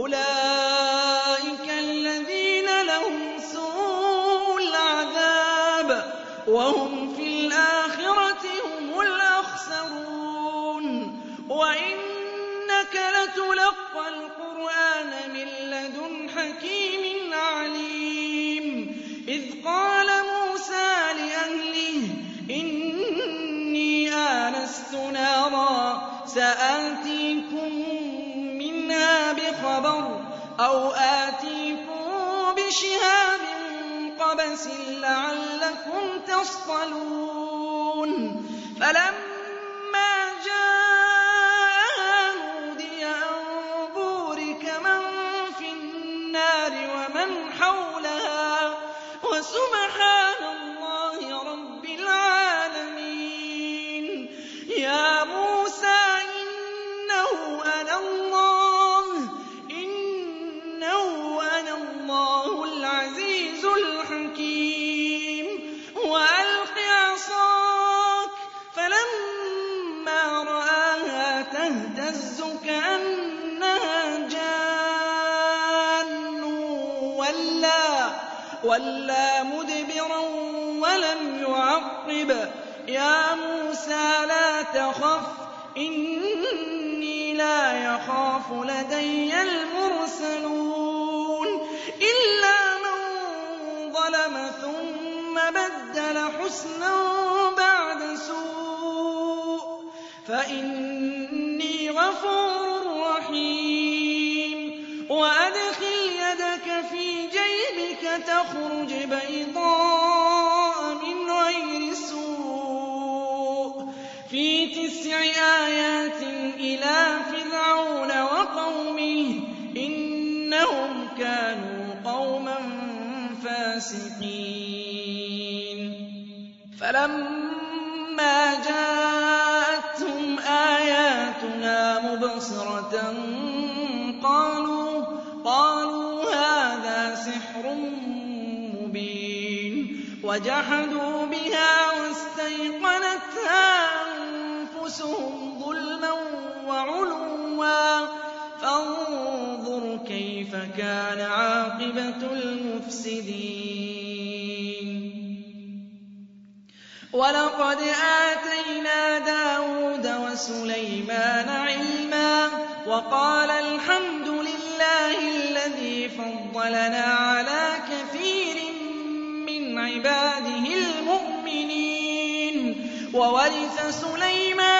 أولئك قبس لعلكم تصطلون. فلما موسى لا تخف إني لا يخاف لدي المرسلون إلا من ظلم ثم بدل حسنا بعد سوء فإني غفور رحيم وأدخل يدك في جيبك تخرج بيضاء تسع آيات إلى فرعون وقومه إنهم كانوا قوما فاسقين. فلما جاءتهم آياتنا مبصرة قالوا هذا سحر مبين. وجحدوا بها واستيقنتها أنفسهم ظلما وعلوا. فانظر كيف كان عاقبة المفسدين. ولقد آتينا داود وسليمان علما وقال الحمد لله الذي فضلنا على كثير من عباده المؤمنين. وورث سليمان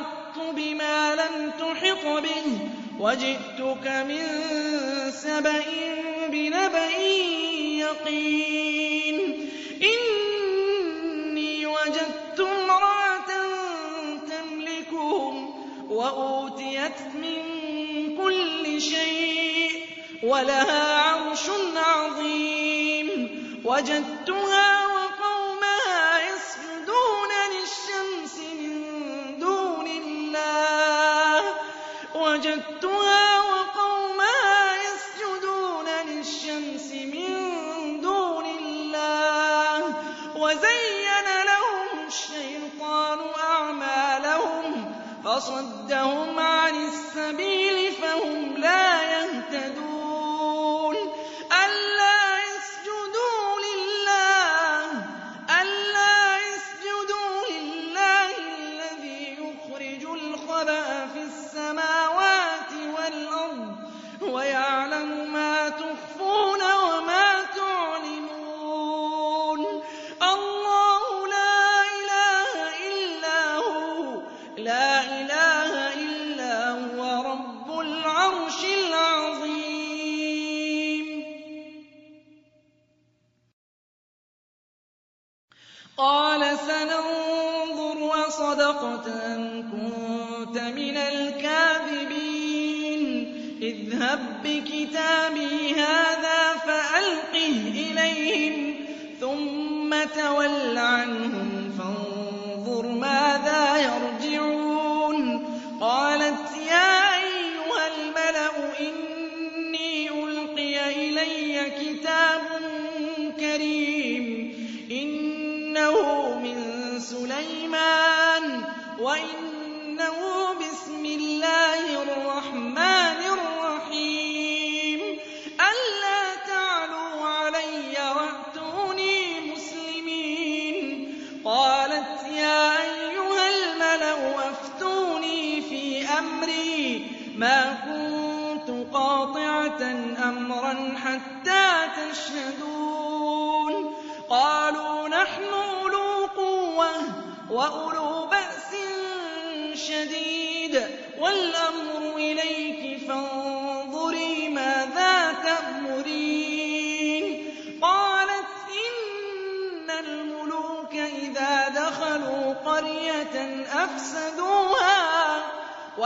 لَمْ تُحِطْ بِهِ وَجِئْتُكَ مِن سَبَإٍ بِنَبَإٍ يَقِينٍ. إِنِّي وَجَدتُّ امْرَأَةً تَمْلِكُهُمْ وَأُوتِيَتْ مِن كُلِّ شَيْءٍ وَلَهَا عَرْشٌ عَظِيمٌ. أَعْمَالَهُمْ قَالَ سَنَنظُرُ أَصَدَقْتَ أَمْ كُنتَ مِنَ الْكَاذِبِينَ. اذْهَب بِّكِتَابِي هَٰذَا فَأَلْقِهْ إِلَيْهِمْ ثُمَّ تَوَلَّ عَنْهُمْ فَانظُرْ مَاذَا يَرْجِعُونَ.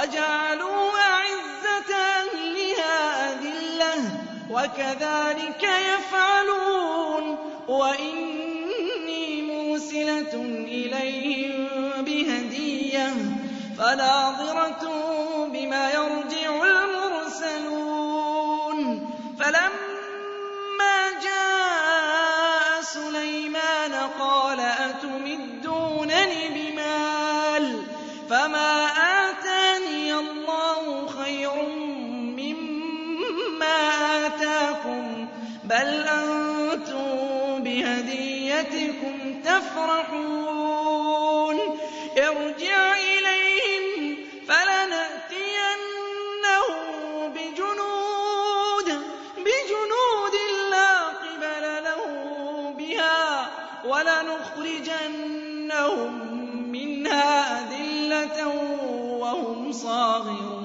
وَجَعَلُوا أَعِزَّةَ أَهْلِهَا أَذِلَّةً ۖ وَكَذَٰلِكَ يَفْعَلُونَ. وَإِنِّي مُرْسِلَةٌ إِلَيْهِم بِهَدِيَّةٍ فَنَاظِرَةٌ بِمَ يَرْجِعُ الْمُرْسَلُونَ. فَلَمَّا جَاءَ سُلَيْمَانَ قَالَ أَتُمِدُّونَنِ بِمَالٍ؟ فَمَا بَلْ أَنتُم بِهَدِيَّتِكُمْ تَفْرَحُونَ ارْجِعْ إِلَيْهِمْ فَلَنَأْتِيَنَّهُم بِجُنُودٍ لَّا قِبَلَ لَهُم بِهَا وَلَنُخْرِجَنَّهُم مِّنْهَا أَذِلَّةً وَهُمْ صَاغِرُونَ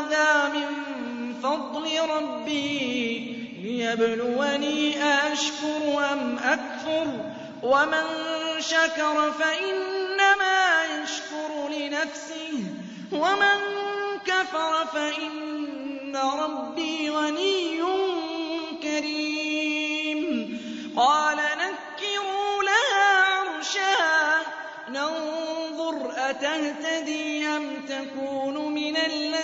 فَضْلِ رَبِّي لِيَبْلُوَنِي أَأَشْكُرُ أَمْ أَكْفُرُ ۖ وَمَن شَكَرَ فَإِنَّمَا يَشْكُرُ لِنَفْسِهِ ۖ وَمَن كَفَرَ فَإِنَّ رَبِّي غَنِيٌّ كَرِيمٌ. قَالَ نَكِّرُوا لَهَا عَرْشَهَا نَنظُرْ أَتَهْتَدِي أَمْ تَكُونُ مِنَ الَّذِينَ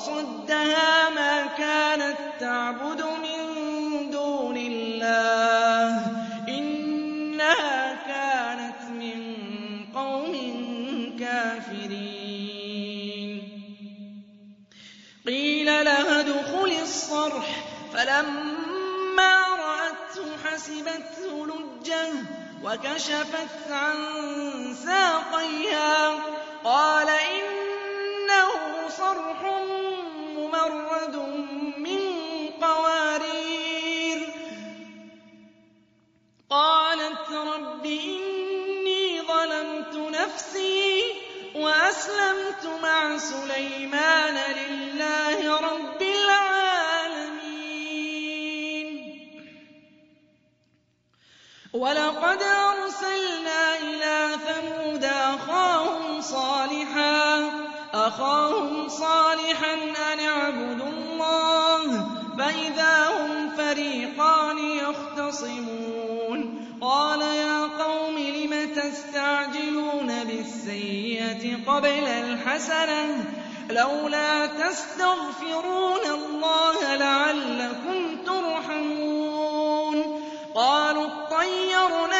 وَصَدَّهَا مَا كَانَت تَّعْبُدُ مِن دُونِ اللَّهِ ۖ. إِنَّهَا كَانَتْ مِن قَوْمٍ كَافِرِينَ. قِيلَ لَهَا ادْخُلِي الصَّرْحَ ۖ. فَلَمَّا رَأَتْهُ حَسِبَتْهُ لُجَّةً وَكَشَفَتْ عَن سَاقَيْهَا ۚ وَأَسْلَمْتُ مَعَ سُلَيْمَانَ لِلَّهِ رَبِّ الْعَالَمِينَ. وَلَقَدْ أَرْسَلْنَا إِلَىٰ ثَمُودَ أَخَاهُمْ صَالِحًا أَنِ اعْبُدُوا اللَّهَ فَإِذَا هُمْ فَرِيقَانِ يَخْتَصِمُونَ. قَالَ تَسْتَعْجِلُونَ بِالسَّيِّئَةِ قَبْلَ الْحَسَنَةِ ۖ لَوْلَا تَسْتَغْفِرُونَ اللَّهَ لَعَلَّكُمْ تُرْحَمُونَ قَالُوا اطَّيَّرْنَا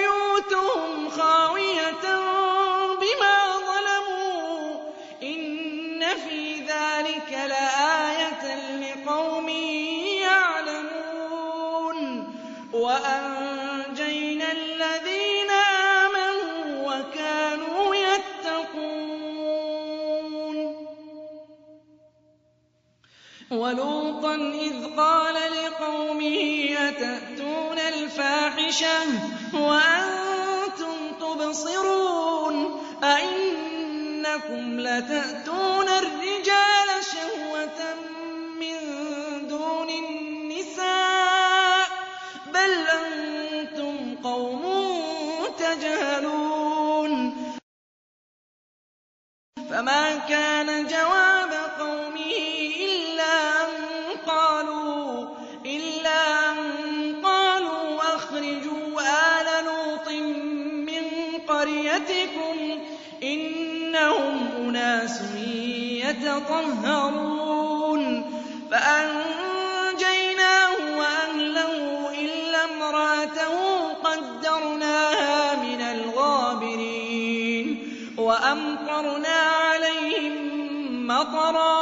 وَأَنجَيْنَا الَّذِينَ آمَنُوا وَكَانُوا يَتَّقُونَ. وَلُوطًا إِذْ قَالَ لِقَوْمِهِ أَتَأْتُونَ الْفَاحِشَةَ وَأَنتُمْ تُبْصِرُونَ أَئِنَّكُمْ لَتَأْتُونَ الرِّجَالَ بَلْ أَنتُمْ قَوْمٌ تَجْهَلُونَ فَمَا كَانَ جَوَابَ قَوْمِهِ إِلَّا أَن قَالُوا أَخْرِجُوا آلَ لُوطٍ مِّن قَرْيَتِكُمْ ۖ إِنَّهُمْ أُنَاسٌ يَتَطَهَّرُونَ وَأَمْطَرْنَا عَلَيْهِم مَّطَرًا ۖ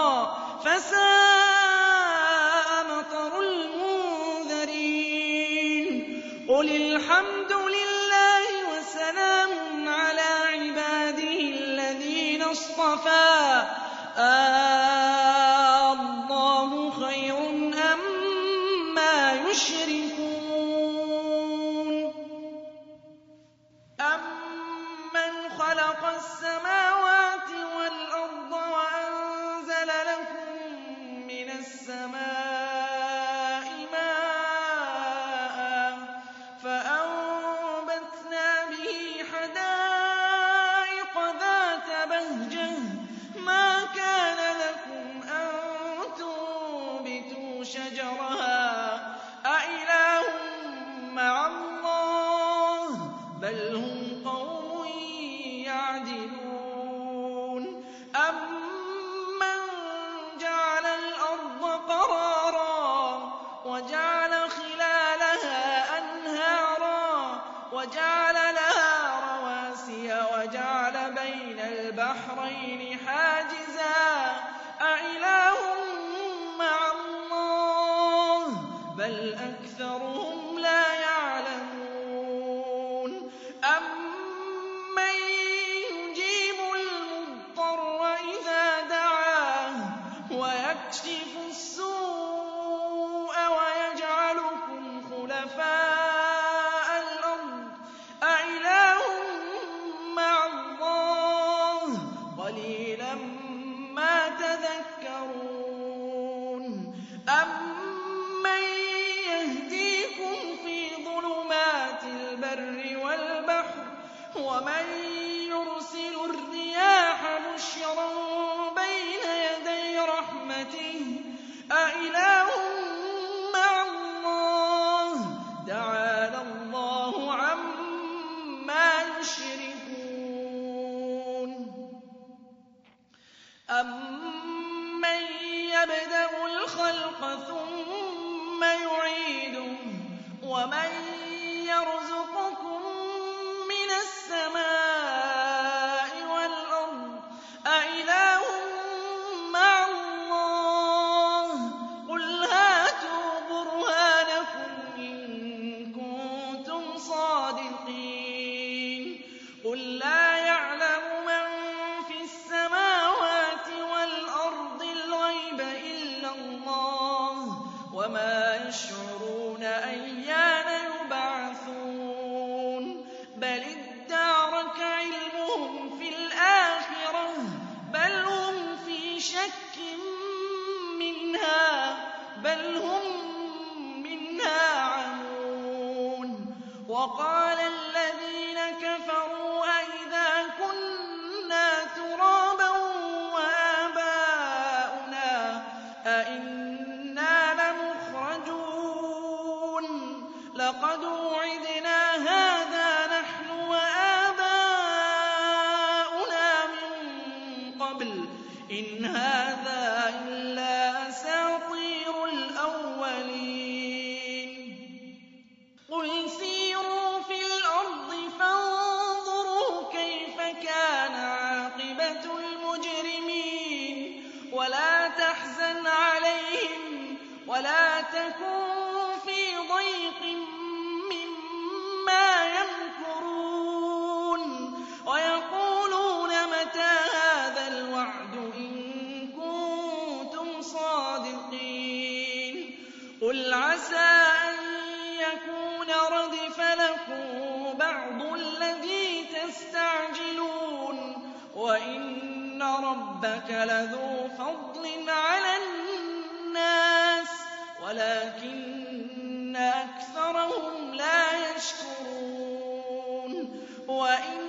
وَجَعَلَ لَهَا رَوَاسِيَ وَجَعَلَ بَيْنَ الْبَحْرَيْنِ وَمَن يُرْسِلِ الرِّيَاحَ بُشْرًا بَيْنَ يَدَيْ رَحْمَتِهِ منها ربك لذو فضل على الناس ولكن أكثرهم لا يشكرون. وإن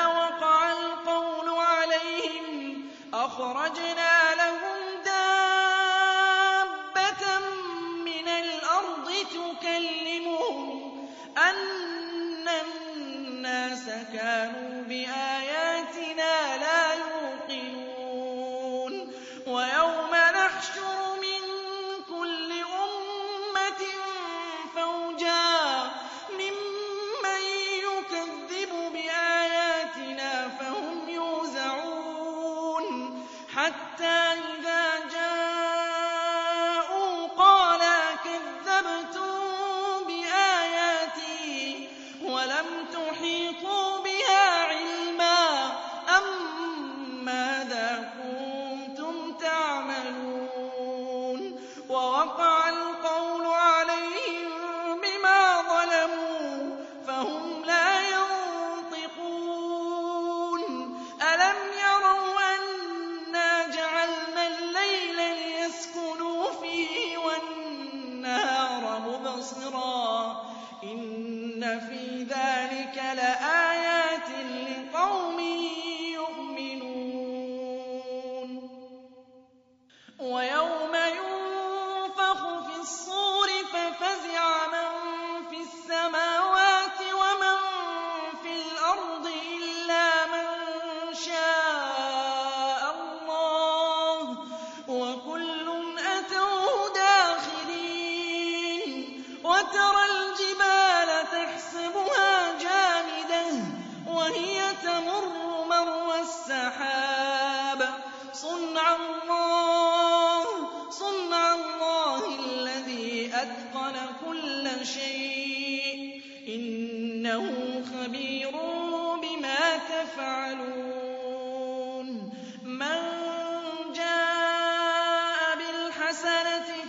وَأَخْرَجْنَا لَهُم حَتَّىٰ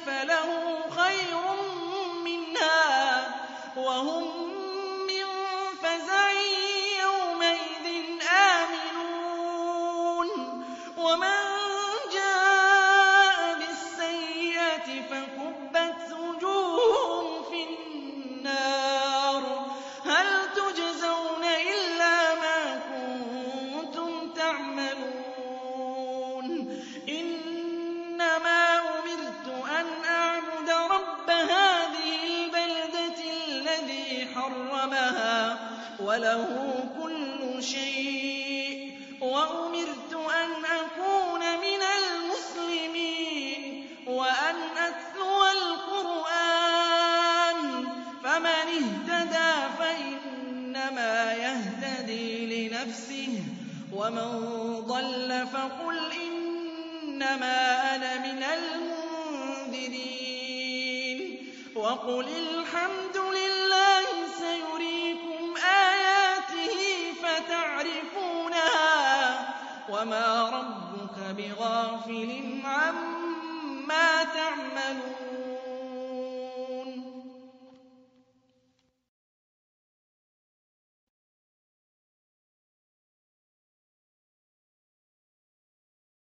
فلا وَمَن ضَلَّ فَقُلْ إِنَّمَا أَنَا مِنَ الْمُنذِرِينَ. وَقُلِ الْحَمْدُ لِلَّهِ سَيُرِيكُمْ آيَاتِهِ فَتَعْرِفُونَهَا وَمَا رَبُّكَ بِغَافِلٍ عَمَّا